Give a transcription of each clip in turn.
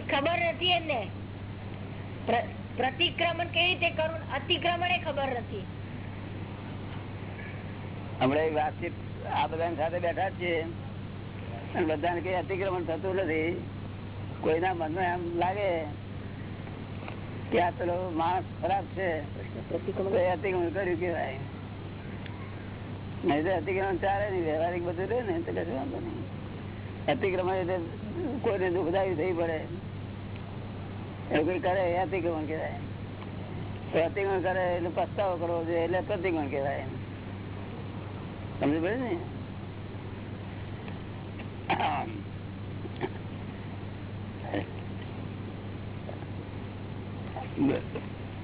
ખબર નથી એમને. પ્રતિક્રમણ કેવી રીતે કરવું અતિક્રમણ એ ખબર નથી. હમણાં વાતચીત આ બધા સાથે બેઠા છીએ. બધાને કઈ અતિક્રમણ થતું નથી. કોઈના મનમાં એમ લાગે કે આ પેલો માણસ ખરાબ છે. અતિક્રમણ કર્યું કેવાય નહીં તો અતિક્રમણ ચાલે નહીં. વ્યવહારિક બધું રહે ને, તો વાંધો નહીં. અતિક્રમણ એટલે કોઈને દુઃખદાયી થઈ પડે. એવું કઈ કરે અતિક્રમણ કહેવાય. તો કરે એટલે પસ્તાવો કરવો જોઈએ એટલે પ્રતિક્રમણ કહેવાય. સમજ પડે ને?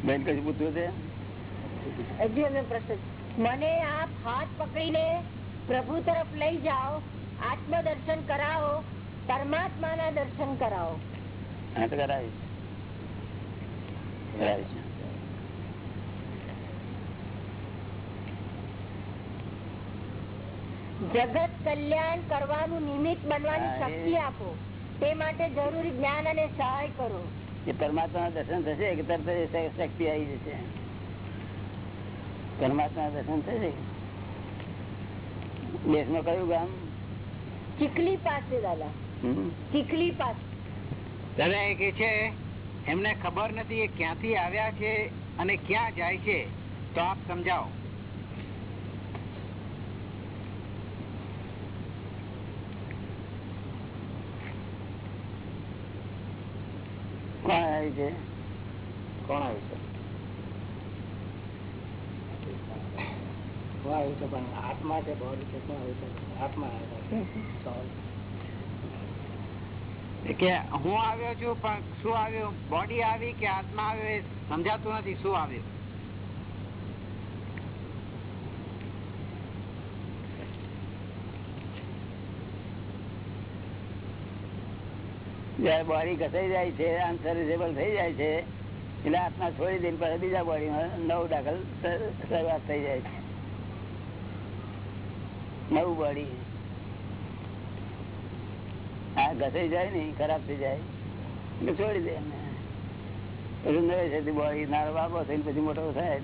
બેન કશું પૂછવું છે. મને આપ હાથ પકડીને પ્રભુ તરફ લઈ જાઓ. આત્મ દર્શન કરાવો. પરમાત્મા ના દર્શન કરાવો જગત કલ્યાણ કરવાનું નિમિત્ત બનવાની શક્તિ આપો. તે માટે જરૂરી જ્ઞાન અને સહાય કરો. એ પરમાત્મા દર્શન થશે કે તરત શક્તિ આવી જશે? પરમાત્મા દર્શન થશે? દેશમાં કયું ગામ? ચીખલી પાસે દાદા? ચીખલી પાસે. દાદા એ કે છે એમને ખબર નથી એ ક્યાંથી આવ્યા છે અને ક્યાં જાય છે. તો આપ સમજાવો. કોણ આવ્યું છે? કોણ આવ્યું છે? આવ્યું છે પણ આત્મા કે બોડી છે શું આવ્યું છે? આત્મા કે હું આવ્યો છું પણ શું આવ્યું? બોડી આવી કે આત્મા આવ્યો એ સમજાતું નથી શું આવ્યું? જયારે બોડી ઘસાઈ જાય છે અનસર્વિસેબલ થઈ જાય છે એટલે આત્મા છોડી દઈને પછી બીજા બોડીમાં નવ દાખલ શરૂઆત થઈ જાય છે. નવું બોડી આ ઘસાઈ જાય ને ખરાબ થઈ જાય. એટલે છોડી દે એમને. પછી નવે છે બોડી નારો બાબો થઈને પછી મોટો થાય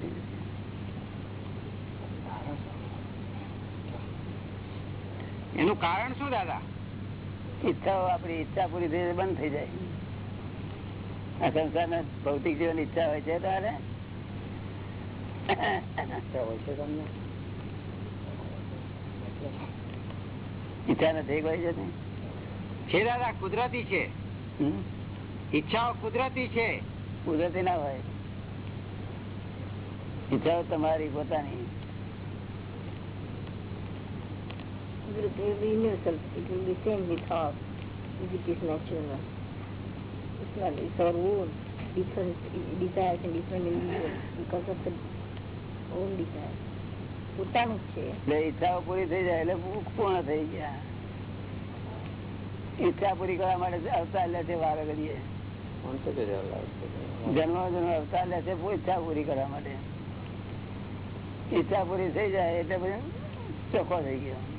એનું કારણ શું દાદા? ઈચ્છાઓ આપણી ઈચ્છા પૂરી થઈ બંધ થઈ જાય. આ સંસાર ભૌતિક જીવન ઈચ્છા હોય છે તારે? ઈચ્છા નથી કોઈ છે? છે દાદા કુદરતી છે? ઈચ્છાઓ કુદરતી છે કુદરતી ના હોય ઈચ્છાઓ તમારી પોતાની It will be universal. It will be same with us if it is natural. It's not. It's our own different desires and different individuals because of the own desires. પોતાનું છે. એટલે ઈચ્છાઓ પૂરી થઈ જાય એટલે ભૂખ પૂર્ણ થઈ ગયા. ઈચ્છા પૂરી કરવા માટે અવતાર લે છે વારે ઘડીએ. જન્મ જન્મ અવતાર લે છે ઈચ્છા પૂરી કરવા માટે. ઈચ્છા પૂરી થઈ જાય એટલે પછી ચોખ્ખો થઈ ગયો.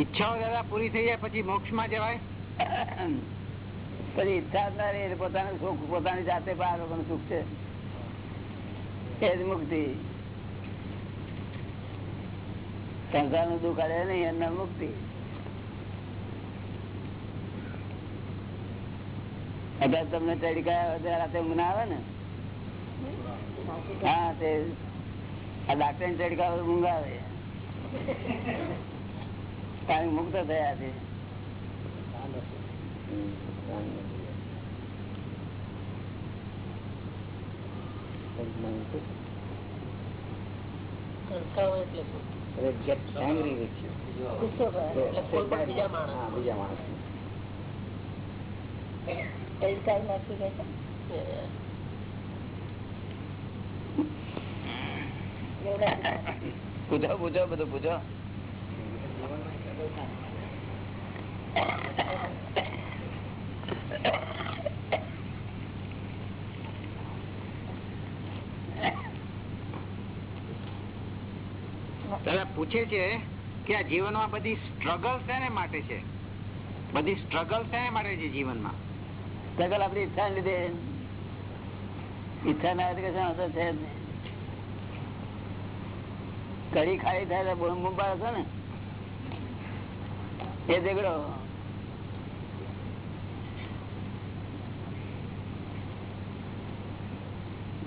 ઈચ્છાઓ દાદા પૂરી થઈ જાય, પછી મોક્ષમાં જવાય? પછી ઈચ્છા જ ના રહી પોતાનું સુખ પોતાની જાતે પાર લોકોનું સુખ છે. એ જ મુક્તિ. સંસારનું દુઃખ અડે નહીં, એમના મુક્તિ. અત્યારે તમને ચડીકા રાતે ઊંઘ ના આવે ને? હા, તે આ ડાક્ટરની ઊંઘ આવે. કારણ મુક્ત થયા છે? પૂછો પૂછો બધું પૂછો. પૂછે છે કે આ જીવનમાં બધી સ્ટ્રગલ શેને માટે છે? બધી સ્ટ્રગલ શેને માટે છે જીવનમાં? સ્ટ્રગલ આપણી ઈચ્છા લીધે. ઈચ્છા ના લીધે કશા અસર છે કઢી ખાલી થાય બૂમ બૂમ પાડે ને? એ ઝઘડો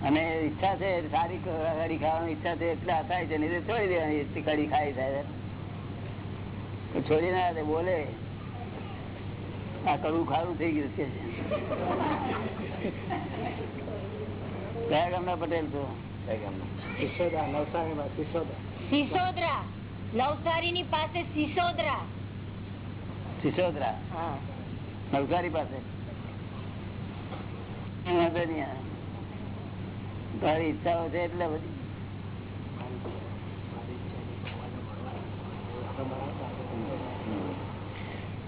અને ઈચ્છા છે સારી કઢી ખાવાની ઈચ્છા છે એટલે થાય છે નહીં તો છોડી દેવાની કઢી ખાઈ થાય છોડી ના બોલે. આ કડવું ખારું થઈ ગયું છે. કયા ગામના પટેલ છો? સિસોદરા. નવસારી ની પાસે સિસોદરા. સિસોદરા? હા. નવસારી પાસે? વાંધો નહીં આવે. તારી ઈચ્છાઓ છે એટલે બધી.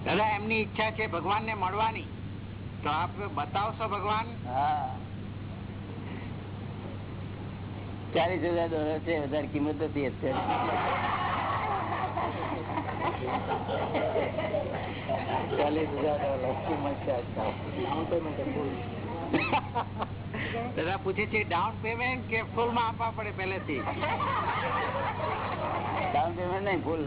દાદા એમની ઈચ્છા છે ભગવાન ને મળવાની. તો આપ બતાવશો ભગવાન? હા. ચાલીસ હજાર ડોલર છે વધારે કિંમત નથી અત્યારે. ચાલીસ હજાર ડોલર કિંમત છે. દાદા પૂછે છે ડાઉન પેમેન્ટ કે ફૂલમાં આપવા પડે પહેલેથી? ડાઉન પેમેન્ટ નહીં ફૂલ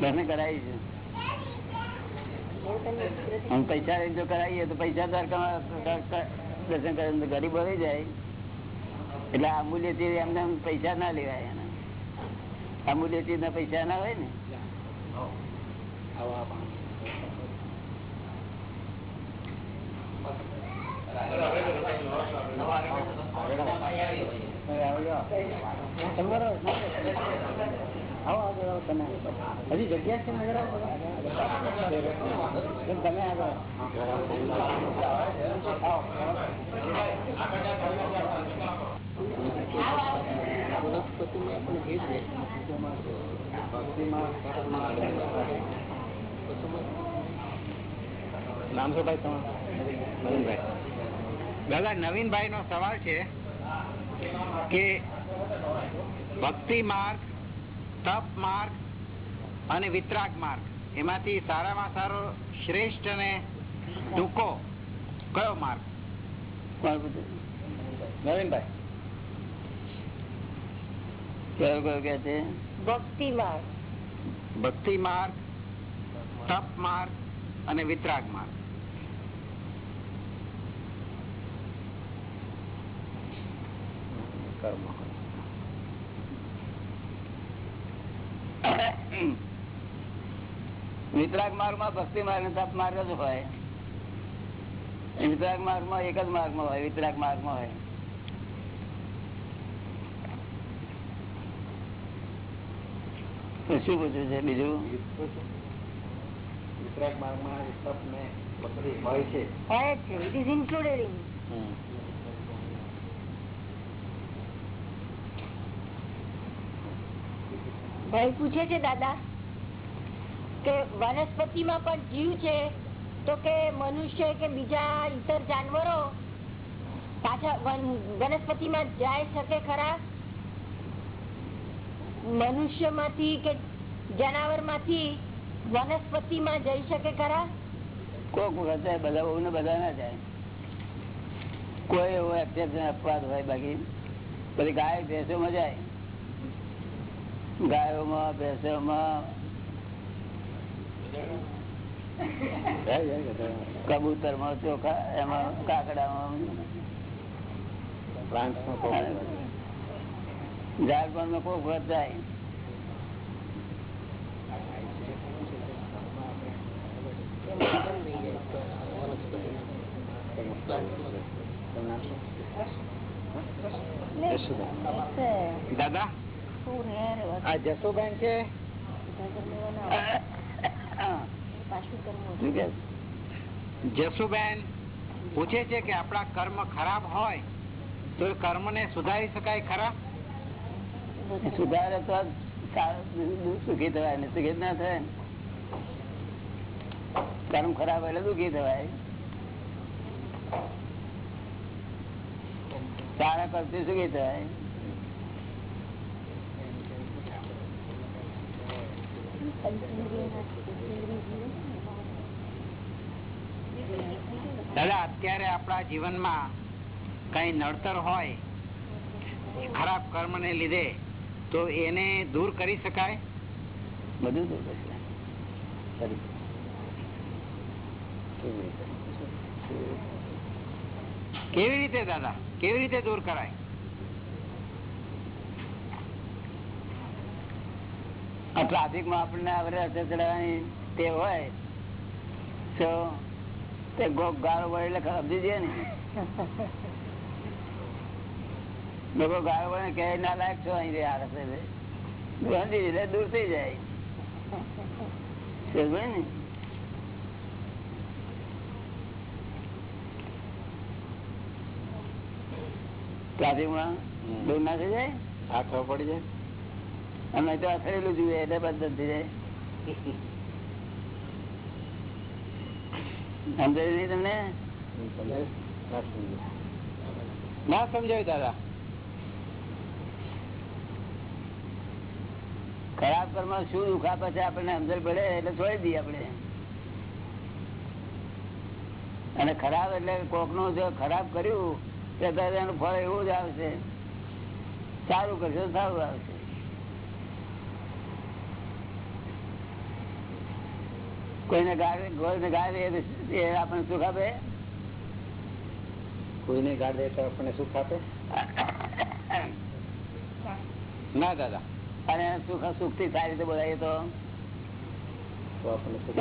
દર્શન કરાવી છે. हम પૈસા લઈને જો કરાવીએ તો પૈસા તાર દર્શન કરે ગરીબ હોય જાય. એટલે અમૂલ્ય ચીજ એમને પૈસા ના લેવાય એના. ચીજ ના પૈસા ના હોય ને. હજી જગ્યા છે નામ શું ભાઈ તમારું? દાદા નવીનભાઈ નો સવાલ છે કે ભક્તિ માર્ગ તપ માર્ગ અને વિતરાગ માર્ગ. એમાંથી સારામાં સારો શ્રેષ્ઠ અને ટૂંકો કયો માર્ગ? નવીનભાઈ. કયો કયો કે છે? ભક્તિ માર્ગ. ભક્તિ માર્ગ તપ માર્ગ અને વિતરાગ માર્ગ. વિતરાગ માર્ગમાં ભક્તિ માર્ગ તપ માર્ગ જ હોય. વિતરાગ માર્ગમાં એક જ માર્ગમાં હોય વિતરાગ માર્ગમાં હોય. તો શું પૂછ્યું છે બીજું? હોય માર્ગમાં હોય ઇન્ક્લુડેડ ભાઈ પૂછે છે, દાદા, કે વનસ્પતિમાં પણ જીવ છે, તો કે મનુષ્ય કે બીજા ઇતર જાનવરો પાછા વનસ્પતિ જાય શકે ખરા? મનુષ્યમાંથી કે જનાવરમાંથી વનસ્પતિમાં જઈ શકે ખરા? કોક વખત બધા બહુ બધા ના જાય કોઈ એવો એક્સેપ્શન અપવાદ હોય બાકી. બધી ગાય ભેંસો માં જાય ગાયોમાં ભેંસોમાં. કબૂતરમાં ચોખા એમાં કાકડામાં. ઝાડ પણ કોક વખત જાય. દાદા? આ જસુબેન પૂછે છે કે આપણા કર્મ ખરાબ હોય તો કર્મ ને સુધારી શકાય ખરા? સુધારે તો સુખી થવાય, ને સુખી ના થાય. કર્મ ખરાબ એટલે દુઃખી થવાય. સારા કરતી સુખી થવાય. દાદા અત્યારે આપણા જીવનમાં કઈ નડતર હોય ખરાબ કર્મ ને લીધે તો એને દૂર કરી શકાય? બધું દૂર કરી શકાય. કેવી રીતે દાદા? કેવી રીતે દૂર કરાય? આ ટ્રાફિકમાં આપણને આવડે ચડાવવાની તે હોય. તો તે ગાળો પડે એટલે સમજી જાય ને. લોકો ગાળો પડે કે ના લાયક છો અહીં આ રસ્તે ગાંધી એટલે દૂર થઈ જાય. ને? ટ્રાફિકમાં દૂર ના થઈ જાય? આ ખબર પડી જાય. અમે તો અથડેલું જોઈએ એટલે બંધ થઈ જાય સમજાયું નહીં તમને ના સમજાયું દાદા. ખરાબ કર્મ શું દુઃખ આપે છે આપણને સમજણ પડે એટલે છોડી દઈએ આપણે. અને ખરાબ એટલે કોકનું જો ખરાબ કર્યું, તો એનું ફળ એવું જ આવશે. સારું કરશે સારું આવશે. કોઈને ગાળે ગોળને ગાળે એ આપણને સુખ આપે? કોઈને ગાડે તો આપણને સુખ આપે? ના દાદા. અને સુખ સુખથી સારી રીતે બોલાવીએ તો?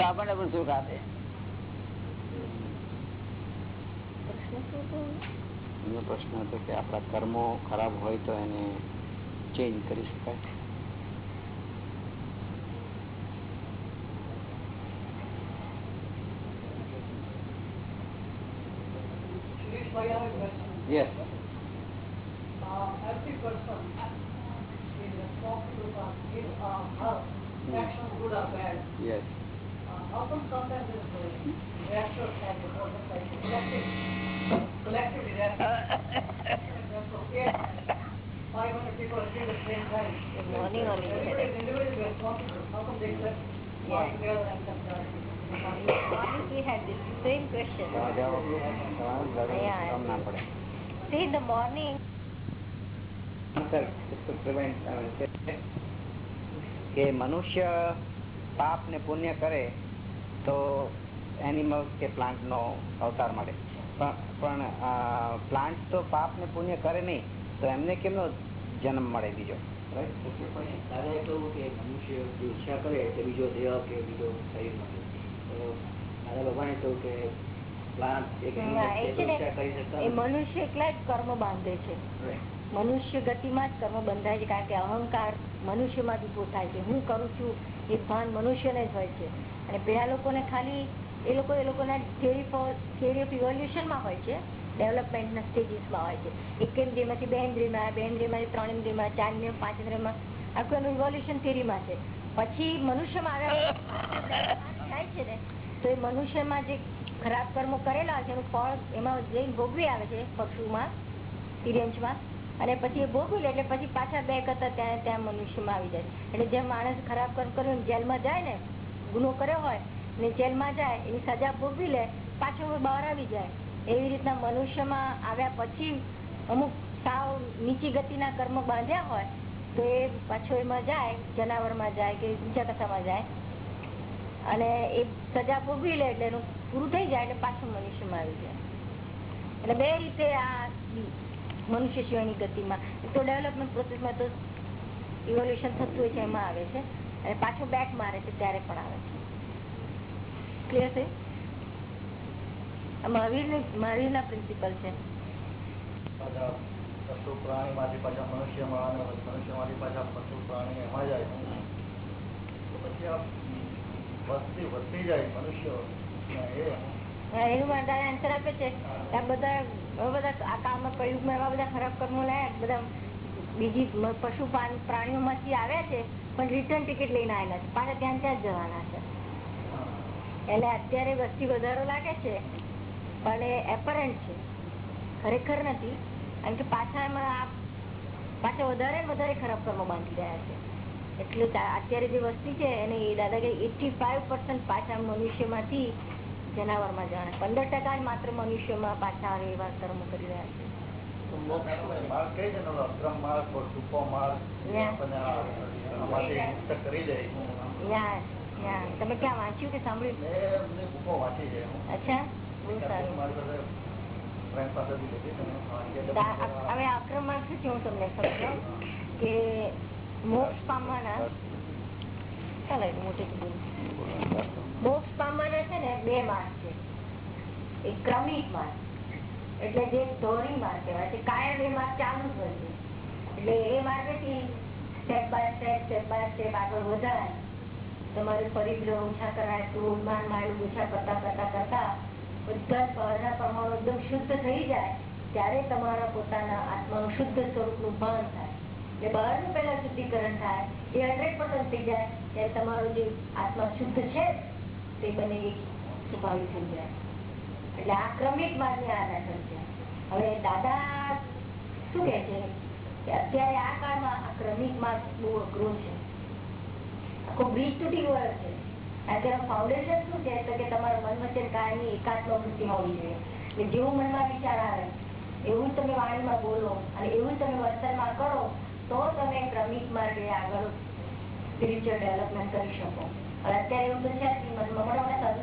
આપણને પણ સુખ આપે. એનો પ્રશ્ન હતો કે આપણા કર્મો ખરાબ હોય તો એને ચેન્જ કરી શકાય? Yes. See, in the morning, કે મનુષ્ય પાપ ને પુણ્ય કરે તો એનિમલ કે પ્લાન્ટ નો અવતાર મળે. પણ- પ્લાન્ટ તો પાપ ને પુણ્ય કરે નહીં તો એમને કેમનો જન્મ મળે બીજો? દાદાએ કહ્યું કે મનુષ્ય ઈચ્છા કરે તો બીજો દેહ કે બીજો શરીર મળે તો દાદા ભગવાને કહ્યું કે મનુષ્ય એકલા જ કર્મ બાંધે છે. મનુષ્ય ગતિમાં જ કર્મ બંધાય છે કારણ કે અહંકાર મનુષ્યમાંથી ઊભો થાય છે. હું કરું છું એ ભાન મનુષ્યને જ હોય છે. અને પેલા લોકોને ખાલી એ લોકો એ લોકોના થિયરી થિયરી ઓફ ઇવોલ્યુશનમાં હોય છે. ડેવલપમેન્ટના સ્ટેજીસમાં હોય છે. એક ઇન્દ્રિયમાંથી બે ઇન્દ્રિયમાં બે ઇન્દ્રિયમાંથી ત્રણ ઇન્દ્રિયમાં ચાર ઇન્દ્રિય પાંચ ઇન્દ્રિયમાં આખું એનું ઇવોલ્યુશન થિયરીમાં છે. પછી મનુષ્યમાં આવ્યા થાય છે ને? તો એ મનુષ્યમાં જે ખરાબ કર્મો કરેલા છે, એનું ફળ એમાં જઈને ભોગવી આવે છે પશુમાં, સિરિયન્સમાં. અને પછી એ ભોગવી લે એટલે પછી પાછા બે કરતા ત્યાં ત્યાં મનુષ્યમાં આવી જાય. એટલે જે માણસ ખરાબ કર્મ કર્યું જેલમાં જાય ને, ગુનો કર્યો હોય ને જેલમાં જાય, એની સજા ભોગવી લે, પાછો બહાર આવી જાય. એવી રીતના મનુષ્યમાં આવ્યા પછી અમુક સાવ નીચી ગતિના કર્મ બાંધ્યા હોય, તો એ પાછો એમાં જાય, જનાવરમાં જાય કે બીજા કશામાં જાય. અને એ સજા ભોગવી લે એટલે એનું પૂરું થઈ જાય એટલે પાછું મનુષ્યમાં આવી જાય. એટલે બે રીતે આ મનુષ્ય સિવાયની ગતિમાં. તો ડેવલપમેન્ટ પ્રોસેસમાં તો ઇવોલ્યુશન થતું હોય છે, એમાં આવે છે. અને પાછું બેક મારે છે, ત્યારે પણ આવે છે. ક્લિયર છે? મહાવીરની, મહાવીરના પ્રિન્સિપલ છે. પશુ પ્રાણી માંથી પાછા મનુષ્યમાં મનુષ્યમાંથી પાછા પશુ પ્રાણી એમાં જાય. પછી આ વધતી જાય, મનુષ્યો પણ રિટર્ન છે. અત્યારે વસ્તી વધારો લાગે છે, પણ એપરન્ટ છે. ખરેખર નથી, કારણ કે પાછા એમાં પાછા વધારે વધારે ખરાબ કર્મો બાંધી રહ્યા છે. એટલે અત્યારે જે વસ્તી છે, એને એ દાદા કે એટી પાછા મનુષ્યમાંથી જનાવરમાં જાણે. પંદર ટકા માત્ર મનુષ્યમાં પાછા આવે એવા કર્મો કરી રહ્યા છે. તમે ક્યાં વાંચ્યું કે સાંભળ્યું? મેં અચ્છા. મેં હવે આક્રમણ શું છે હું તમને સમજાવું? કે મોક્ષ પામવાના ચાલો મોટી. મોક્ષ પામવાના છે ને બે માર્ગ છે. એક ક્રમિક માર્ગ એટલે જે ધોરી માર્ગ કહેવાય છે, કાયમ એ માર્ગ ચાલુ જ હોય એટલે એ માર્ગેથી step by step step by step આગળ વધાય તમારે પરિગ્રહ ઓછા કરાય ક્રોધ માન માયું ઓછા કરતા કરતા કરતા બધા બહારના પરમાણુ એકદમ શુદ્ધ થઈ જાય, ત્યારે તમારા પોતાના આત્માનું શુદ્ધ સ્વરૂપનું ભાન થાય. એટલે બહારનું પહેલા શુદ્ધિકરણ થાય, એ હંડ્રેડ પર્સન્ટ થઈ જાય, ત્યારે તમારો જે આત્મા શુદ્ધ છે તે બને એ સ્વભાવિક થઈ જાય એટલે આ ક્રમિક માર્ગની આ નાટક હવે દાદા શું કે છે? કે અત્યારે આ કાળમાં આ ક્રમિક માર્ગ બહુ અઘરો છે. આખો બ્રિજ તૂટી ગયો છે. અત્યારે ફાઉન્ડેશન શું છે? તો કે તમારા મન વચ્ચે કાયમી એકાત્મ વૃત્તિ હોવી જોઈએ. એટલે જેવું મનમાં વિચાર આવે, એવું તમે વાણીમાં બોલો અને એવું તમે વર્તનમાં કરો, તો તમે ક્રમિક માર્ગે આગળ સ્પિરિચ્યુઅલ ડેવલપમેન્ટ કરી શકો. અત્યારે એવું મોટા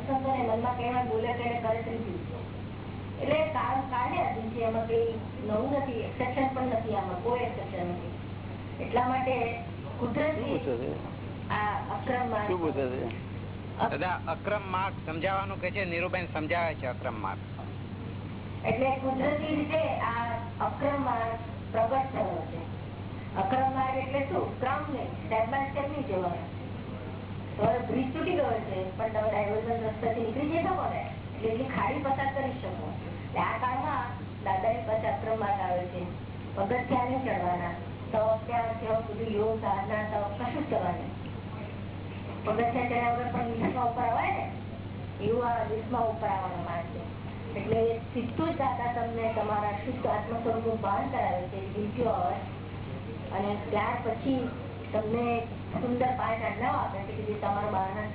મનમાં બોલે કરે એટલે છે એમાં કઈ નવું નથી એક્સેપ્શન પણ નથી આમાં કોઈ એક્સેપ્શન નથી. એટલા માટે કુદરતી આ અક્રમ માર્ગ. અક્રમ સમજાવવાનું કે છે? નીરુબેન સમજાવે છે અક્રમ માર્ગ. એટલે કુદરતી રીતે આ અક્રમ માર્ગ પ્રગટ થયો છે. અક્રમ માર્ગ એટલે શું? ક્રમ નહીં સ્ટેપ બાય સ્ટેપ નહીં જવાનું બ્રિજ તૂટી પણ તમે ઉપર આવે ને? એવું આ લીસમાં ઉપર આવવાનો માર્ગ છે. એટલે સીધું જ તમને તમારા શુદ્ધ આત્મ સ્વરૂપનું ભાન કરાવે છે. દિવ્ય અને ત્યાર પછી તમને સુંદર પાઠ આજ્ઞાઓ આપે કે જે તમારા બાળના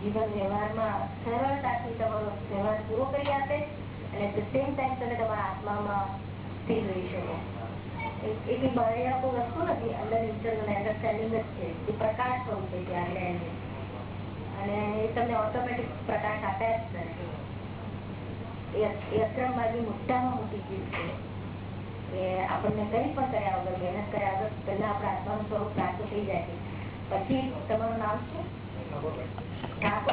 જીવન વ્યવહારમાં સરળતાથી તમારો વ્યવહાર પૂરો કરી આપે અને એટ ધ સેમ ટાઈમ તમે તમારા આત્મામાં સ્થિર રહી શકો. એ તમને ઓટોમેટિક પ્રકાશ આપ્યા જ નથી એ એ અક્રમ માર્ગની મોટામાં મોટી ચીજ છે આપણને કંઈ પણ કર્યા વગર, મહેનત કર્યા વગર, પહેલા આપણા આત્માનું સ્વરૂપ પ્રાપ્ત થઈ જાય છે. પછી તમારું નામ છે. સ્વરૂપ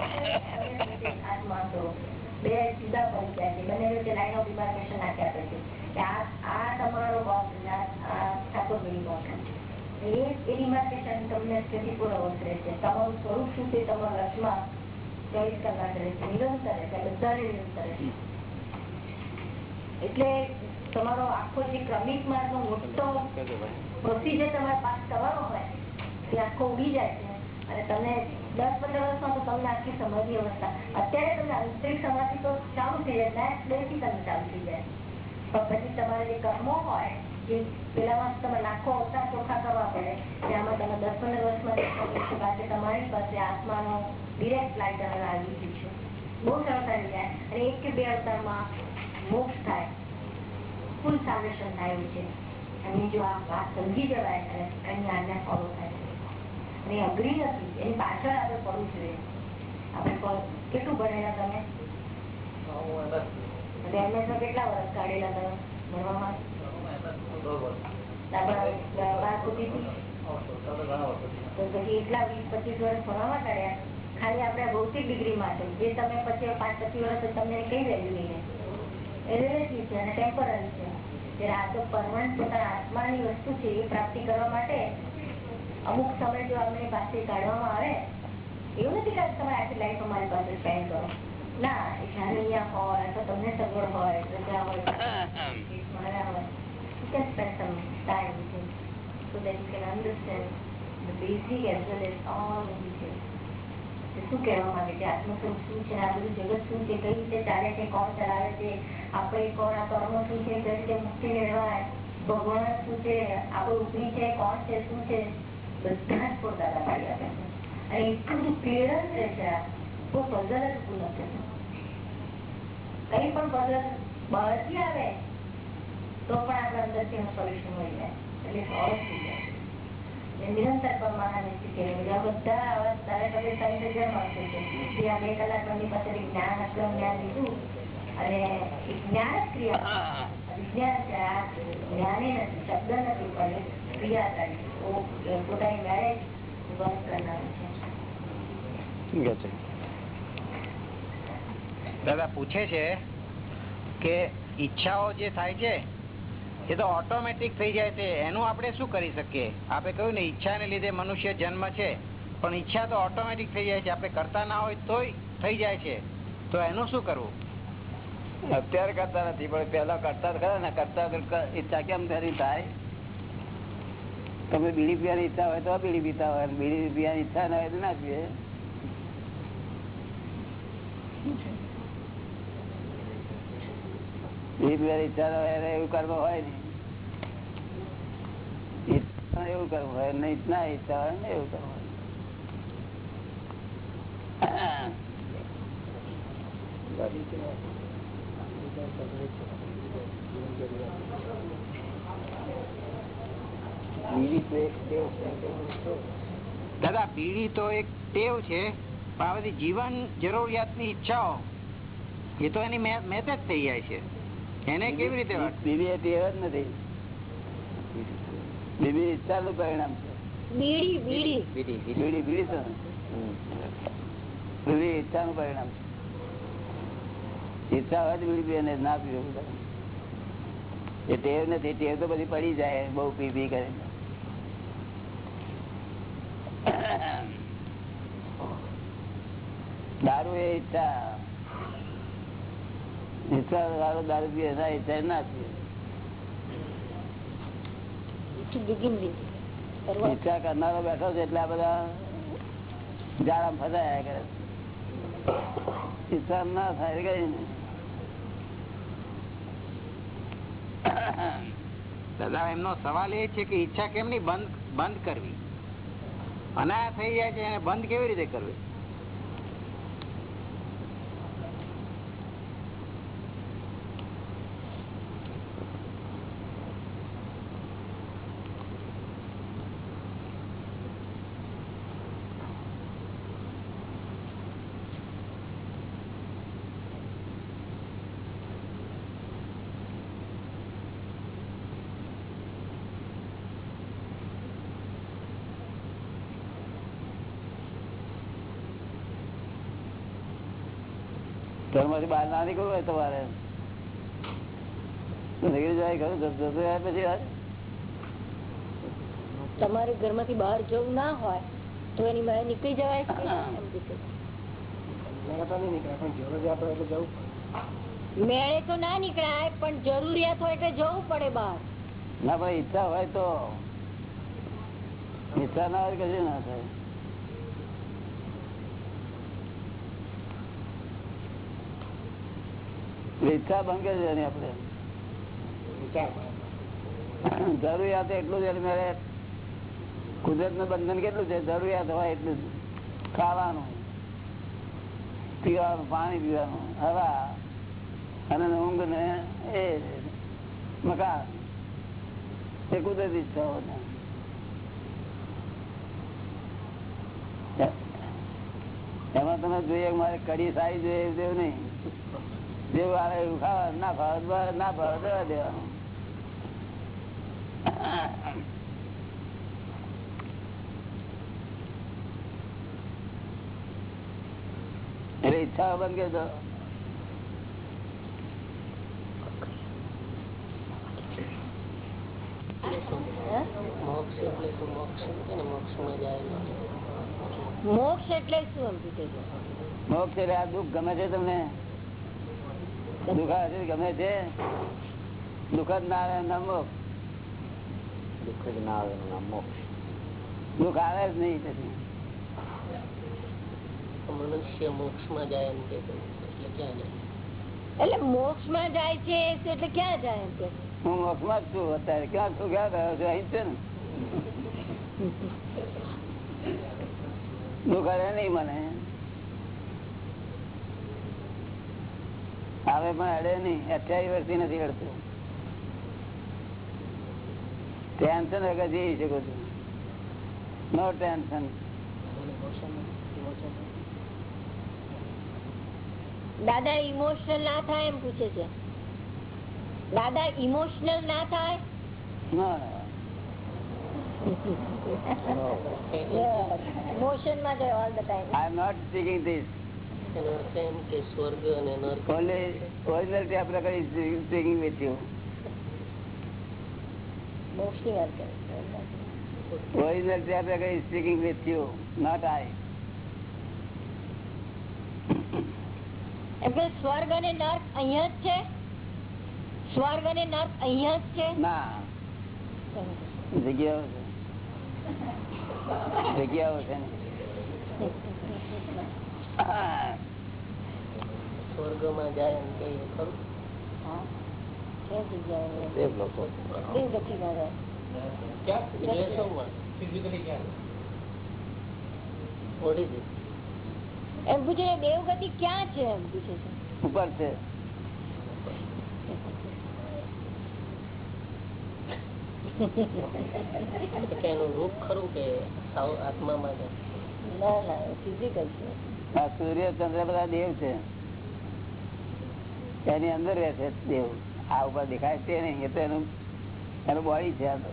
શું તમારા રસમાં ચોવીસ કલાક રહેશે નિરંતર રહેશે. બધાને નિરંતર રહેશે. એટલે તમારો આખો જે ક્રમિક માર્ગનો મોટો પ્રોસીજર તમારે પાસ કરવાનો હોય આખો ઉડી જાય છે. અને તમે દસ પંદર વર્ષમાં તો તમને આખી સમાધિ અવસ્થા. અત્યારે તમને આંતરિક સમાધિ તો ચાલુ થઈ જાય ડે થી તમને ચાલુ થઈ જાય. પણ પછી તમારે જે કર્મો હોય, જે તમે અવતાર ચોખ્ખા કરવા પડે તેમાં તમે દસ પંદર વર્ષમાં તમારી પાસે આત્માનો ડિરેક્ટ લાઈટ આવી ગયું છે. બહુ સરળ થઈ અને એક કે બે અવતારમાં મોક્ષ થાય. ફૂલ સાલ્વેશન થાય છે. અને જો આ વાત સમજી જવાય, અને એમની આજ્ઞા ફોલો થાય. અને અઘરી હતી એની પાછળ આપણે પડવું જોઈએ. આપણે કેટલું ભણેલા તમે? માં કેટલા વર્ષ કાઢેલા તમે ભણવામાં? એટલા વીસ, પચીસ વર્ષ ભણવામાં કાઢ્યા. ખાલી આપણે ભૌતિક ડિગ્રી માટે, જે તમે પછી પાંચ, પચીસ વર્ષ તમને કઈ વેલ્યુ છે અને આ તો પરમનન્ટ પોતાના આત્માની વસ્તુ છે એ પ્રાપ્તિ કરવા માટે અમુક સમય જો અમને પાસે કાઢવામાં આવે, એવું નથી કે તમે આખી લાઈફ અમારી પાસે સ્પેન્ડ કરો. ના જાણીયા હોય અથવા તમને સગવડ હોય, રજા હોય હોય, you can spend some time with him so that you can understand The. શું કહેવા માંગે છે? આત્મસ્વરૂપ શું છે? આ બધું જગત શું છે? કઈ રીતે ચાલે છે? કોણ ચલાવે છે? આપણે કોણ? આ કર્મ શું છે? કઈ રીતે મુક્તિ મેળવાય? ભગવાન શું છે? આપણું ઉપરી છે? કોણ છે? શું છે? બધા જ પોતાના પાડી આપે છે અને એટલું બધું ક્લિયરન્સ રહે છે કોઈ પઝલ જ નથી થતું. કઈ પણ પઝલ બહારથી આવે તો પણ આપણા અંદરથી એનું સોલ્યુશન મળી જાય એટલે સરસ થઈ જાય નિરંતર પરમાનંદ સ્થિતિ. આ બધા તારે તમે ત્રણ હજાર માણસો છે જે આ બે કલાક એમની પાસેથી જ્ઞાન અક્રમ જ્ઞાન લીધું અને જ્ઞાન ક્રિયા વિજ્ઞાન છે આ જ્ઞાને નથી શબ્દ નથી પણ દાદા, પૂછે છે કે ઈચ્છાઓ જે થાય છે, એ તો ઓટોમેટિક થઈ જાય છે. એનું આપણે શું કરી શકીએ? આપણે કહ્યું ને, ઈચ્છાને લીધે મનુષ્ય જન્મ છે, પણ ઈચ્છા તો ઓટોમેટિક થઈ જાય છે. આપણે કરતા ના હોય તોય થઈ જાય છે. તો એનું શું કરવું? અત્યારે કરતા નથી, પણ પેલા કરતા ખરા ને. કરતા ઈચ્છા કેમ ધરી થાય? તમે બીડી પીવાની ઈચ્છા હોય તો બીડી પીતા હોય. બીડી પીવાની ઈચ્છા ના હોય તો ના પીએ. બીડી પીવાની ઈચ્છા ના હોય એવું કર્મ હોય ને એવું કરવું હોય. નહીં ના ઈચ્છા હોય ને એવું કરવું હોય. દાદા પીડી તો એક ટેવ છે પણ આ બધી જીવન જરૂરિયાતની ઈચ્છાઓ એ તો એની મેં જ થઈ જાય છે. એને કેવી રીતે વાત એ ટેવ જ નથી. બીબી ઈચ્છા નું પરિણામ છે. બીડી બીડી. બીડી બીડી. બીડી બીડી ઈચ્છા નું પરિણામ છે. ઈચ્છા હોય બીડી પીવે ના. એ ટેવ નથી ટેવ તો બધી પડી જાય બહુ પી પી કરે દારૂ એ ઈચ્છા. ઈચ્છા દારૂ દારૂ પીએ ના ઈચ્છા ના પીએ. ઈચ્છા કરનારો બેઠો છે એટલે આ બધા જાડા ફસાયા કરે ઈચ્છા ના થાય કઈ ને દાદા એમનો સવાલ એ છે કે ઈચ્છા કેમ નહીં બંધ બંધ કરવી? અનાયા થઈ જાય છે એને બંધ કેવી રીતે કરવી? ઘરમાંથી બહાર ના નીકળવું હોય તમારે તો નીકળી જાય ઘર જતું પછી. તમારે ઘરમાંથી બહાર જવું ના હોય તો એની મેળે નીકળી જવાય છે મેળે તો ના નીકળાય પણ જરૂરિયાત હોય એટલે જવું પડે બહાર. ના પણ ઈચ્છા હોય તો. ઈચ્છા ના હોય કશું ના થાય. ઈચ્છા ભંગે છે દેવાની આપણે. જરૂરિયાત એટલું જ મારે કુદરતનું બંધન કેટલું છે? જરૂરિયાત હોય એટલું ખાવાનું, પીવાનું, પાણી પીવાનું, હવા, અને ઊંઘ ને એ મકાન. એ કુદરતી ઈચ્છાઓ. એમાં તમે જોઈએ મારે કડી સારી જોઈએ એવું નહીં. જેવું આવે એવું ખાવા ના ભાવે તો બહાર, ના ભાવે તો રહેવા દેવાનું. એટલે ઈચ્છા બંધ કરી દો મોક્ષ એટલે શું એમ પૂછે છે મોક્ષ એટલે આ દુઃખ ગમે છે તમને? દુઃખ આવે છે ગમે છે? દુઃખ જ ના આવે એમ ના મોક્ષ. દુઃખ જ ના આવે એનું નામ મોક્ષ. દુઃખ આવે જ નહીં પછી. મનુષ્ય મોક્ષમાં જાય એમ કે છે. એટલે ક્યાં જાય? એટલે મોક્ષમાં જાય છે એટલે ક્યાં જાય એમ કે? હું મોક્ષમાં જ છું અત્યારે. ક્યાં છું ક્યાં ગયો છું? અહીં જ છે ને. દુઃખ આવે નહીં મને. આવે પણ અડે નહીં. અઠ્યાવીસ વર્ષથી નથી અડતું. ટેન્શન વગર જઈ શકું છું. નો ટેન્શન દાદા ઇમોશનલ ના થાય એમ પૂછે છે. દાદા ઇમોશનલ ના થાય? ઇમોશન માં all the time I am not speaking this એનો અર્થ એમ કે સ્વર્ગ અને નર્ક only original tape record is speaking with you. મોક્ષની વાત કરે Original tape record is speaking with you, not I. એમ કે સ્વર્ગ અને નર્ક અહીંયા જ છે સ્વર્ગ અને નર્ક અહીંયા જ છે ના જગ્યાઓ છે જગ્યાઓ છે ને સ્વર્ગ જાય એમ ખરું પૂછે દેવગતિ ક્યાં છે? એમ પૂછે છે. ઉપર છે. એનું રૂપ ખરું કે સાવ આત્મામાં ના ના ફિઝિકલ છે. આ સૂર્ય ચંદ્ર બધા દેવ છે. એની અંદર રહે છે દેવ. આ ઉપર દેખાય છે નહીં, એ તો એનું એનું બોડી છે આ તો.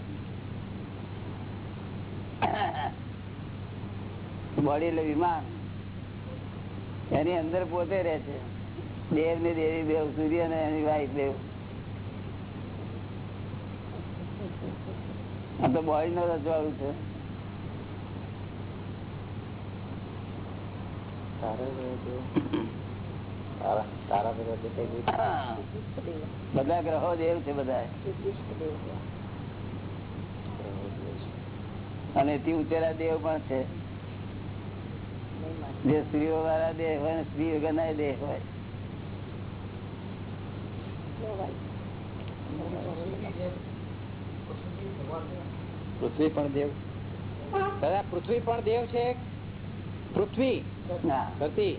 બોડી એટલે વિમાન. એની અંદર પોતે રહે છે. દેવ ને દેવી દેવ, સૂર્ય ને એની વાઈફ દેવ. આ તો બોડી નો રજવાડું છે. બધા ગ્રહો દેવ છે બધા અને તે ઉચેરા દેવ પણ છે. જે સ્ત્રીઓ વાળા દેહ હોય ને સ્ત્રી વગરના દેહ હોય. પૃથ્વી પણ દેવ. પૃથ્વી પણ દેવ છે પૃથ્વી. ધરતી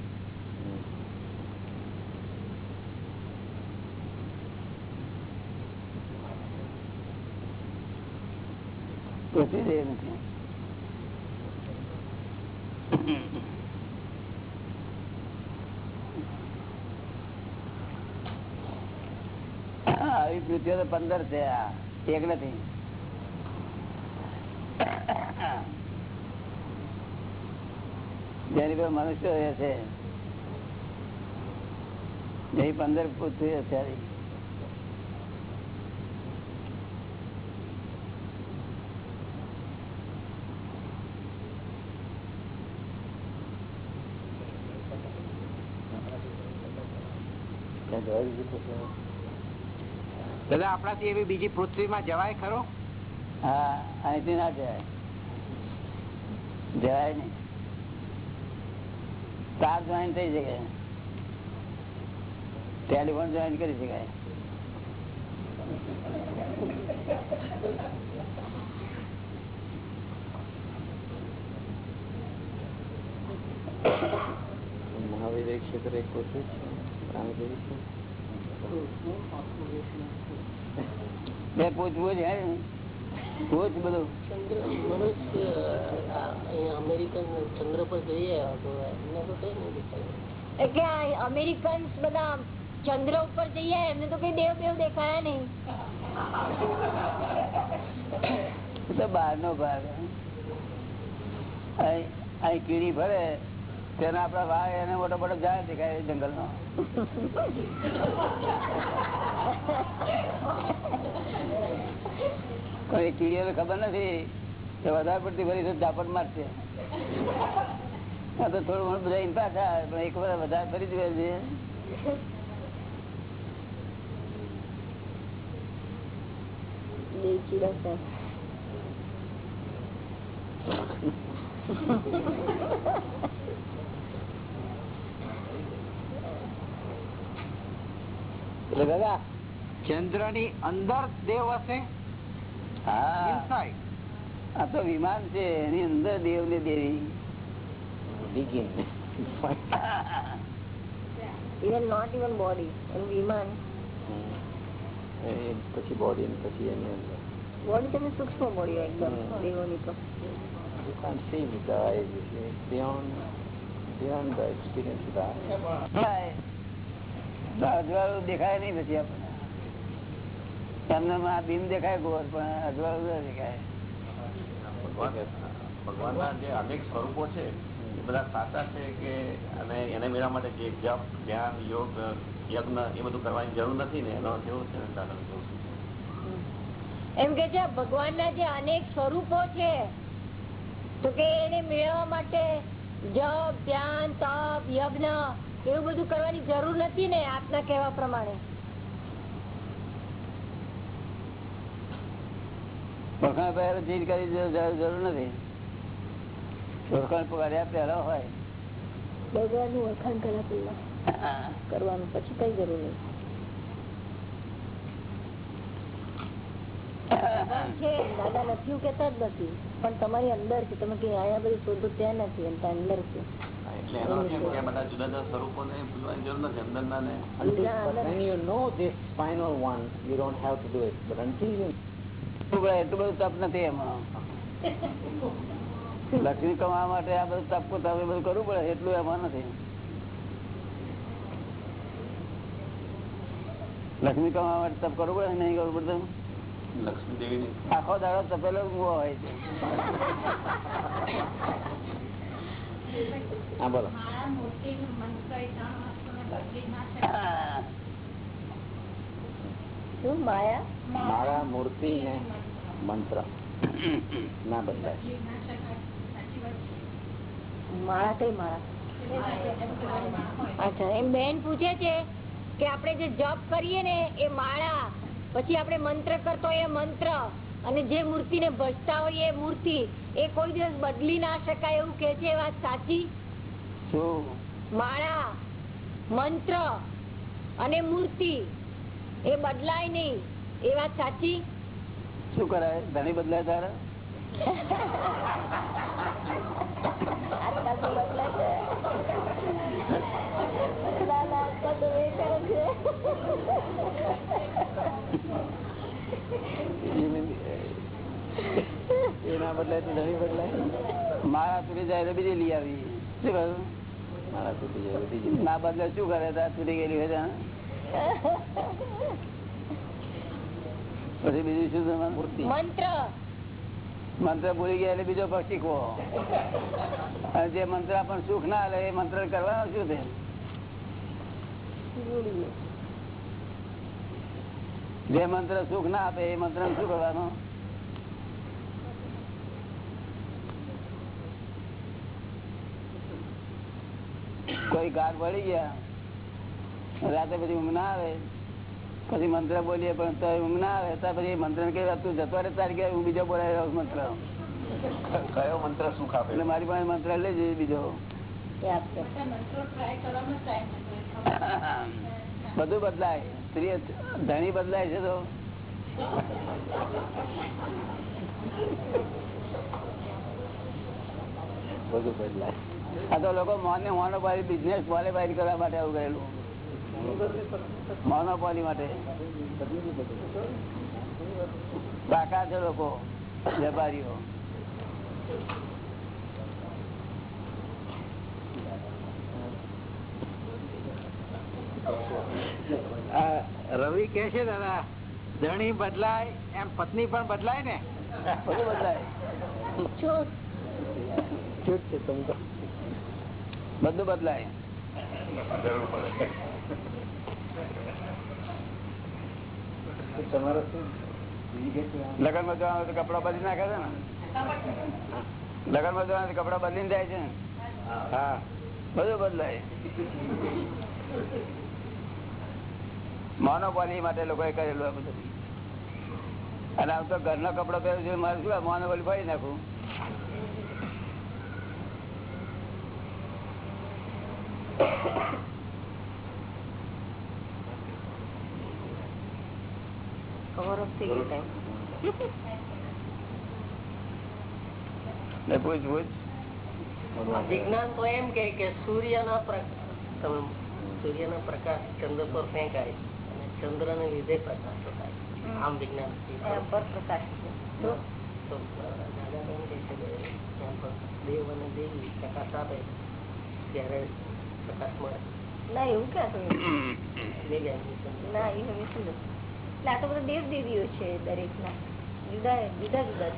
પૃથ્વી દેવ નથી. આવી પૃથ્વીઓ તો પંદર છે આ એક નથી. જેની પર મનુષ્ય રહે છે. એ પંદર પૃથ્વી અત્યારે. દાદા આપણાથી એવી બીજી પૃથ્વીમાં જવાય ખરો? હા અહીંથી ના જવાય. જવાય નઈ તાર જોઈન થઈ શકે ટેલિફોન જોઈન કરી શકાય મહાવીર ક્ષેત્ર એક પૃથ્વી છે રામગીરી છે બે પૂછવું છે પૂછ બધું? અમેરિકન ચંદ્ર પર જઈએ એટલે આ બધા ચંદ્ર ઉપર જઈએ એમને તો કઈ દેવ દેવ દેખાયા નહીં. તો બહાર નો ભાગ અહીં અહીં કીડી ભરે તેના આપડા ભાગ એને મોટો મોટો જાય દેખાય જંગલ નો કોઈ કીડીઓને ખબર નથી. કે વધારે પડતી ફરી ઝાપટ મારશે. આ તો થોડું ઘણું બધા ઇન્ફા થાય પણ એક વાર વધારે ફરી જ છે ચંદ્રની અંદર દેવ હશે. આ તો વિમાન છે એની અંદર દેવ ને દેવી. Even not even body. In વિમાન એ પછી બોડી પછી એની અંદર બોડી તમે સૂક્ષ્મ બોડી એકદમ. દેવોની તો You can't see with the eyes. you see. It's beyond, beyond the experience of the eye. અજવાળું દેખાય નહીં પછી આપણને એમને આ બીમ દેખાય ગોર પણ અજવાળું ના દેખાય. ભગવાનના જે અનેક સ્વરૂપો છે એ બધા સાચા છે કે અને એને મેળવવા માટે જે જપ ધ્યાન યોગ યજ્ઞ એ બધું કરવાની જરૂર નથી ને? એનો કેવું છે ને દાદા કેવું છે? એમ કે છે ભગવાનના જે અનેક સ્વરૂપો છે તો કે એને મેળવવા માટે જપ ધ્યાન તપ યજ્ઞ એવું બધું કરવાની જરૂર નથી ને આપના કહેવા પ્રમાણે? ઓળખાણ પહેલા ચીજ કરી જરૂર જરૂર નથી. ઓળખાણ પગાર્યા પહેલા હોય. ભગવાનનું ઓળખાણ કર્યા પહેલા. કરવાનું પછી કઈ જરૂર નથી દાદા નથી કેતા જ નથી. પણ તમારી અંદર છે તમે કે આયા બધું શોધો ત્યાં નથી એમ ત્યાં અંદર છે. you know this final one, you don't have to do it. But until you એટલું એટલું બધું તપ નથી એમાં. લક્ષ્મી કમાવા માટે આ બધું તપ તમે બધું કરવું પડે એટલું એમાં નથી. લક્ષ્મી કમાવા માટે તપ કરવું પડે નહીં કરવું પડતું લક્ષ્મી આખો દાડો તપેલો હોય છે. હા બોલો. શું માયા? મારા મૂર્તિ ને મંત્ર. ના બદલાય માળા કઈ માળા? અચ્છા એમ બેન પૂછે છે કે આપણે જે જપ કરીએ ને એ માળા પછી આપણે મંત્ર કરતો એ મંત્ર અને જે મૂર્તિ ને ભજતા હોય એ મૂર્તિ એ કોઈ દિવસ બદલી ના શકાય એવું કે છે વાત સાચી? માળા મંત્ર અને મૂર્તિ એ બદલાય નહીં. એ વાત સાચી? શું કરાય? ધણી બદલાય તારા? એના બદલાય. તો ના બદલાય. મારા તૂટી જાય તો બીજી લઈ આવી. શું કરું મારા તૂટી જાય બીજી. ના બદલે શું કરે? તાર તૂટી ગયેલી હોય ત્યાં? પછી બીજું શું મંત્ર. મંત્ર ભૂલી ગયા એટલે બીજો પક્ષ શીખવો. અને જે મંત્ર આપણને સુખ ના લે એ મંત્ર કરવાનો શું છે? જે મંત્ર સુખ ના આપે એ મંત્ર શું કરવાનું? કોઈ ગાઢ વળી ગયા રાતે પછી ઊંઘ ના આવે પછી મંત્ર બોલીએ પણ તો ઊંઘ ના આવે. તો પછી મંત્ર ને કઈ તું જતો રે તારી ગયા હું બીજો બોલાવી રહ્યો મંત્ર. કયો મંત્ર સુખ આપે એટલે મારી પાસે મંત્ર લઈ જઈએ બીજો. બધું બદલાય. સ્ત્રી ધણી બદલાય છે તો. બધું બદલાય. આ તો લોકો મોને મોનો બિઝનેસ મોનોપોલી કરવા માટે આવું કરેલું. મોનોપોલી માટે. બાકા છે લોકો વેપારીઓ. આ રવિ કે છે દાદા ધણી બદલાય એમ પત્ની પણ બદલાય ને? બધું બદલાય. છૂટ. છૂટ છે બધું બદલાય. તમારો શું? લગનમાં જવાનું કપડા બદલી નાખે છે ને? લગનમાં જવાનું કપડા બદલીને જાય છે હા. બધું બદલાય. મોનોપોલી માટે લોકોએ કરેલું બધું. અને આમ તો ઘરનો કપડો પહેરું છે, મારે શું મોનોપોલી ભાઈ નાખું? Thank you. ને પૂછ પૂછ વિજ્ઞાન તો એમ કે કે સૂર્યના પ્રકાશ તમે સૂર્યના પ્રકાશ ચંદ્ર પર ફેંકાય અને ચંદ્રને લીધે પ્રકાશ થાય આમ વિજ્ઞાન પર પ્રકાશ દેવ અને દેવી પ્રકાશ આપે ત્યારે પ્રકાશ મળે. ના એવું ક્યાં ના એ હવે શું એટલે આ તો બધા દેવ દેવીઓ છે દરેક ના જુદા જુદા જુદા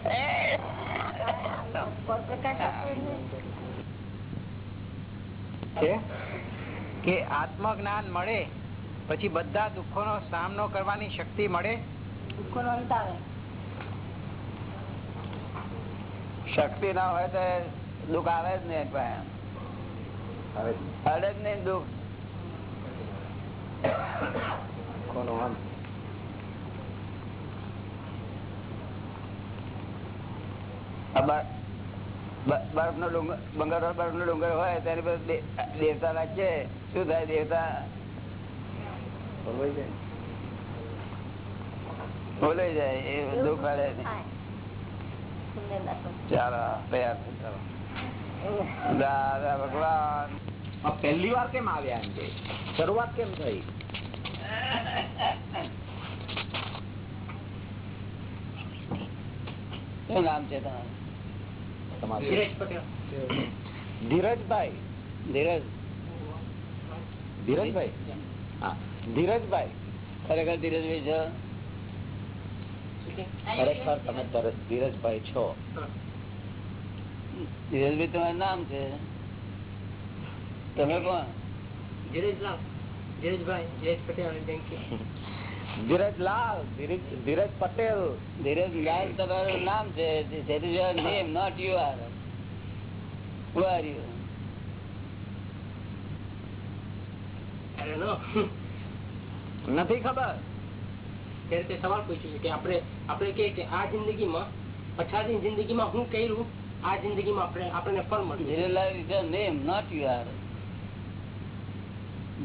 કે આત્મજ્ઞાન મળે પછી બધા દુઃખો નો સામનો કરવાની શક્તિ મળે? દુઃખો નો અંત આવે. શક્તિ ના હોય તો દુઃખ આવે જ નહીં અડે જ નહીં દુઃખ. કોનો અંત આ બર- બ- બરફ નો ડુંગર બંગાળ બરફ નો ડુંગર હોય તેની પર દેવતા રાખીએ શું થાય દેવતા? બોલાઈ જાય. એ દુઃખ. ચાલો તૈયાર દાદા ભગવાન. પહેલી વાર કેમ આવ્યા એમ કે? શરૂઆત કેમ થઈ? શું નામ છે તમારું? તમારું. ધીરજભાઈ. ધીરજ. ધીરજભાઈ? હા. ધીરજભાઈ. ખરેખર ધીરજભાઈ છો? ખરેખર તમે ધીરજભાઈ છો. ધીરજભાઈ તમારું નામ છે? તમે કોણ? ધીરજ ધીરજભાઈ જયેશ પટેલ અને લાલ ધીરજલાલ ધીરજ ધીરજ પટેલ. ધીરજ લાલ તમારું નામ છે નો નથી ખબર. તે સવાલ પૂછ્યું છે કે આપણે આપણે કે કે આ જિંદગીમાં પછાડીની જિંદગીમાં હું કર્યું? આ જિંદગીમાં આપણે આપણને ફળ મળ્યું. Dhiraj Lal is your name not you are.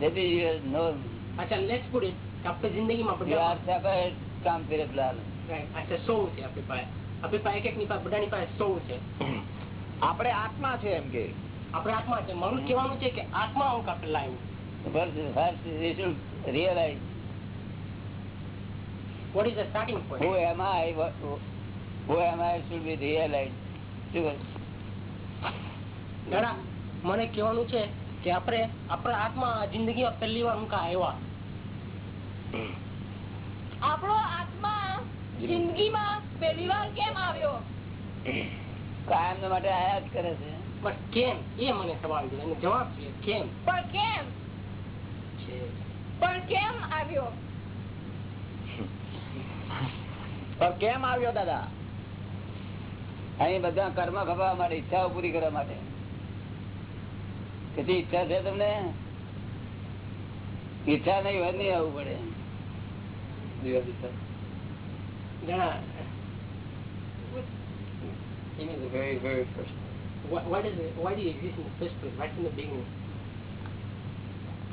That is your name. અચ્છા લેટ્સ પુટ ઇટ આપણે જિંદગીમાં સૌ છે આપણી પાસે આપણી પાસે એક બધાની પાસે સૌ છે આપણે આત્મા છે એમ કે આપણે આત્મા છે મારું કહેવાનું છે કે આત્મા હું આપણે લાવ્યું who am I? What, who am I should be realized મને કહેવાનું છે કે આપણે આપણા આત્મા જિંદગીમાં પહેલી વાર હું આવ્યા આપણો આત્મા જિંદગીમાં પહેલી વાર કેમ આવ્યો? કાયમ માટે આયા જ કરે છે. પણ કેમ? એ મને સવાલ છે એનો જવાબ છે કેમ? પણ કેમ? પણ કેમ આવ્યો? પણ કેમ આવ્યો દાદા? અહીં બધા કર્મ ખપવા માટે ઈચ્છાઓ પૂરી કરવા માટે. કેટલી ઈચ્છા છે તમને ઈચ્છા નહીં હોય નહીં આવવું પડે. દાદા Why, why does it, why do you exist in the first place, right from the beginning?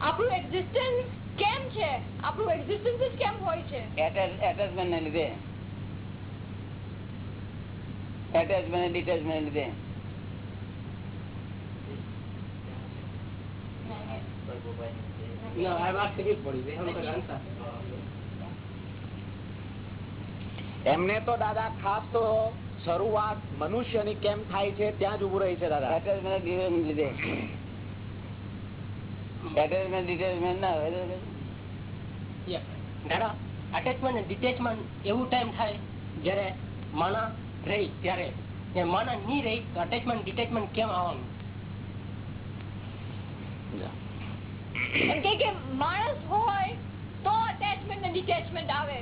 આપણું એક્ઝિસ્ટન્સ કેમ છે આપણું એક્ઝિસ્ટન્સ જ કેમ હોય છે એટેચમેન્ટ ને લીધે એટેચમેન્ટ ડિટેચમેન્ટ લીધે No, I've asked everybody, they haven't got an answer. એમને તો દાદા ખાસ તો શરૂઆત મનુષ્યની કેમ થાય છે ત્યાં જ ઉભું રહી છે દાદા. એટેચમેન્ટ લીધે. એટેચમેન્ટ ડિટેચમેન્ટ ના હોય દાદા અટેચમેન્ટ ડિટેચમેન્ટ એવું ટાઈમ થાય જ્યારે માણા રહી ત્યારે. ને નહીં રહી તો અટેચમેન્ટ ડિટેચમેન્ટ કેમ આવવાનું? કે માણસ હોય તો અટેચમેન્ટ ને ડિટેચમેન્ટ આવે.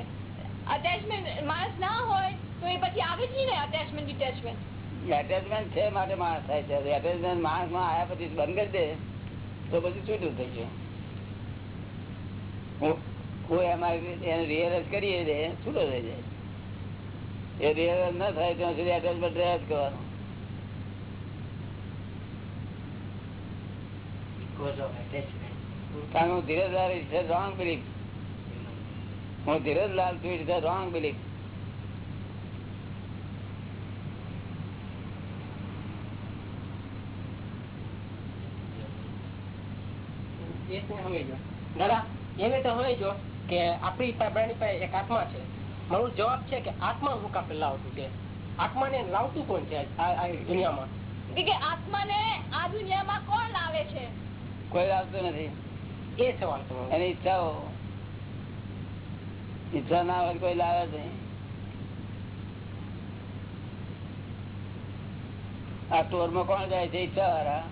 અટેચમેન્ટ માણસ ના હોય તો એ પછી આવે જ ને અટેચમેન્ટ ડિટેચમેન્ટ એટેચમેન્ટ છે માટે માણસ થાય છે. એટેચમેન્ટ માણસમાં આવ્યા પછી બંધ કરી દે તો પછી છૂટું થઈ એને રિયલાઇઝ કરીએ છૂટો થઈ જાય. એ રિયલાઇઝ ના થાય ત્યાં સુધી એટેચમેન્ટ રહ્યા જ કરવાનું. કારણ હું a wrong belief. હું ધીરજલાલ દાદા એને તો કે આપણી પાસે પાસે એક આત્મા છે. મારો જવાબ છે કે આત્મા હું કાપે લાવતું છે આત્માને લાવતું કોણ છે આ આ દુનિયામાં? કે આત્માને આ દુનિયામાં કોણ લાવે છે? કોઈ આવતું નથી. એ સવાલ તમારો. એની ઈચ્છાઓ ઈચ્છા ના હોય કોઈ લાવે નહીં. આ ટોરમાં કોણ જાય છે? ઈચ્છા વાળા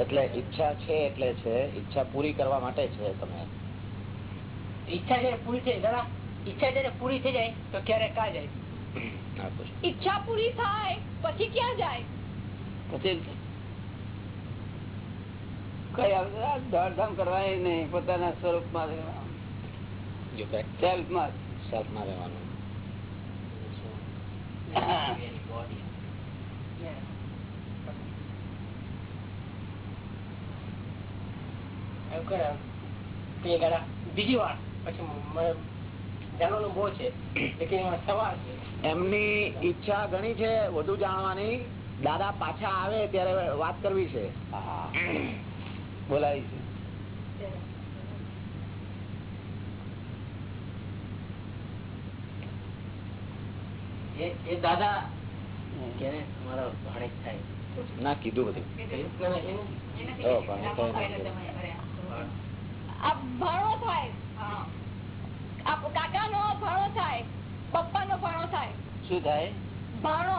એટલે ઈચ્છા છે એટલે છે. ઈચ્છા પૂરી કરવા માટે છે તમે. ઈચ્છા જયારે પૂરી થઈ દાદા ઈચ્છા જયારે પૂરી થઈ જાય તો ક્યારે કા જાય? ઈચ્છા પૂરી થાય પછી ક્યાં જાય? પછી કઈ આ દોડધામ કરવાની નહીં પોતાના self માં રહેવાનું. એવું કરે દાદા બીજી વાર. પછી જાણવાનું બહુ છે. લેકિન સવાલ એમની ઈચ્છા ઘણી છે વધુ જાણવાની. દાદા પાછા આવે ત્યારે વાત કરવી છે. બોલાવી છે. એ એ દાદા ના કીધું બધું. ભાણો થાય. કાકા નો ભાણો થાય. પપ્પા નો ભાણો થાય. શું થાય? ભાણો.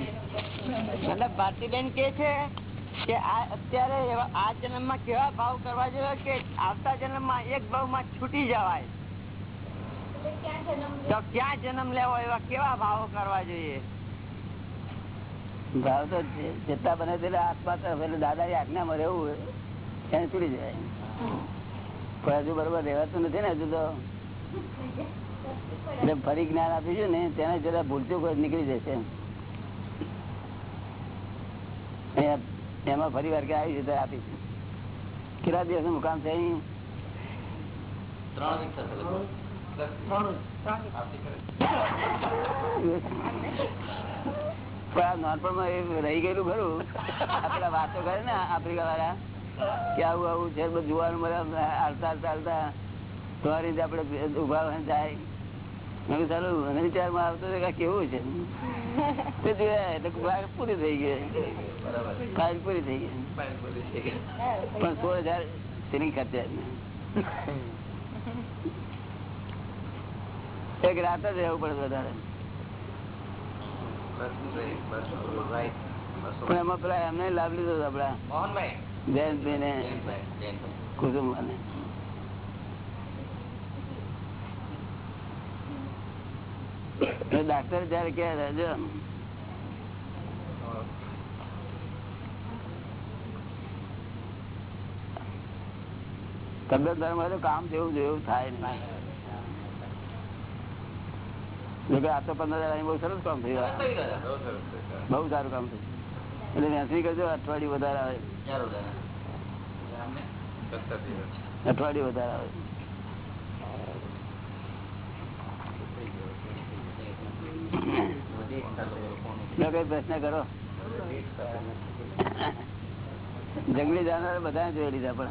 મતલબ ભારતીબેન કે છે કે આ અત્યારે આ જન્મમાં કેવા ભાવ કરવા જોઈએ કે આવતા જન્મમાં એક ભાવમાં છૂટી જવાય. તો ક્યાં જન્મ લેવો એવા કેવા ભાવો કરવા જોઈએ? ભાવ તો જેટલા બને તેટલા આત્મા તરફ એટલે દાદાની આજ્ઞામાં રહેવું ત્યાં છૂટી જાય પણ હજુ બરોબર રહેવાતું નથી ને હજુ તો. એટલે ફરી જ્ઞાન આપીશું ને તેને જરા ભૂલચૂક નીકળી જશે. એમાં ફરી વાર કે આવી છે ત્યારે આપીશું. કેટલા દિવસ મુકામ છે નાનપણમાં એ રહી ગયેલું ખરું. આપડા વાતો કરે ને આફ્રિકા વાળા કે આવું આવું છે બધું જોવાનું મળે હાલતા હાલતા હાલતા. તો આ રીતે આપડે ઊભા જાય. મેં કીધું ચાલો અને આવતો કે કેવું છે? તે જોયા એટલે વાત પૂરી થઈ ગઈ. ફાઇલ પૂરી થઈ ગઈ. પણ સોળ હજાર તેની ખર્ચા એક રાત જ રહેવું પડે વધારે. પણ એમાં પેલા એમને લાભ લીધો આપડા મોહનભાઈ. જયંતભાઈ ને જયંતભાઈ, જયંતભાઈ. કુટુંબ ને ડાક્ટર જયારે કે રાજા તબિયત ધર્મ તો કામ જેવું જેવું થાય નહીં. આ તો પંદર હજાર બહુ સરસ કામ થયું. બહુ સર. કામ થયું. એટલે વેચણી કરજો અઠવાડિયું વધારે આવે. અઠવાડિયું વધારે આવે જો કઈ પ્રશ્ન કરો. જંગલી જાનવર બધા જોઈ લીધા પણ.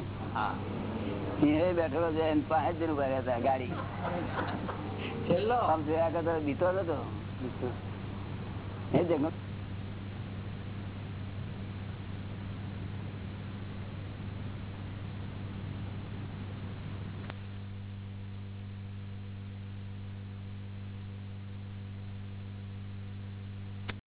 બેઠેલો છે પાંચ જણ ઊભા રહ્યા હતા ગાડી. આમ જોયા કરતો બીતો હતો એ જંગલ?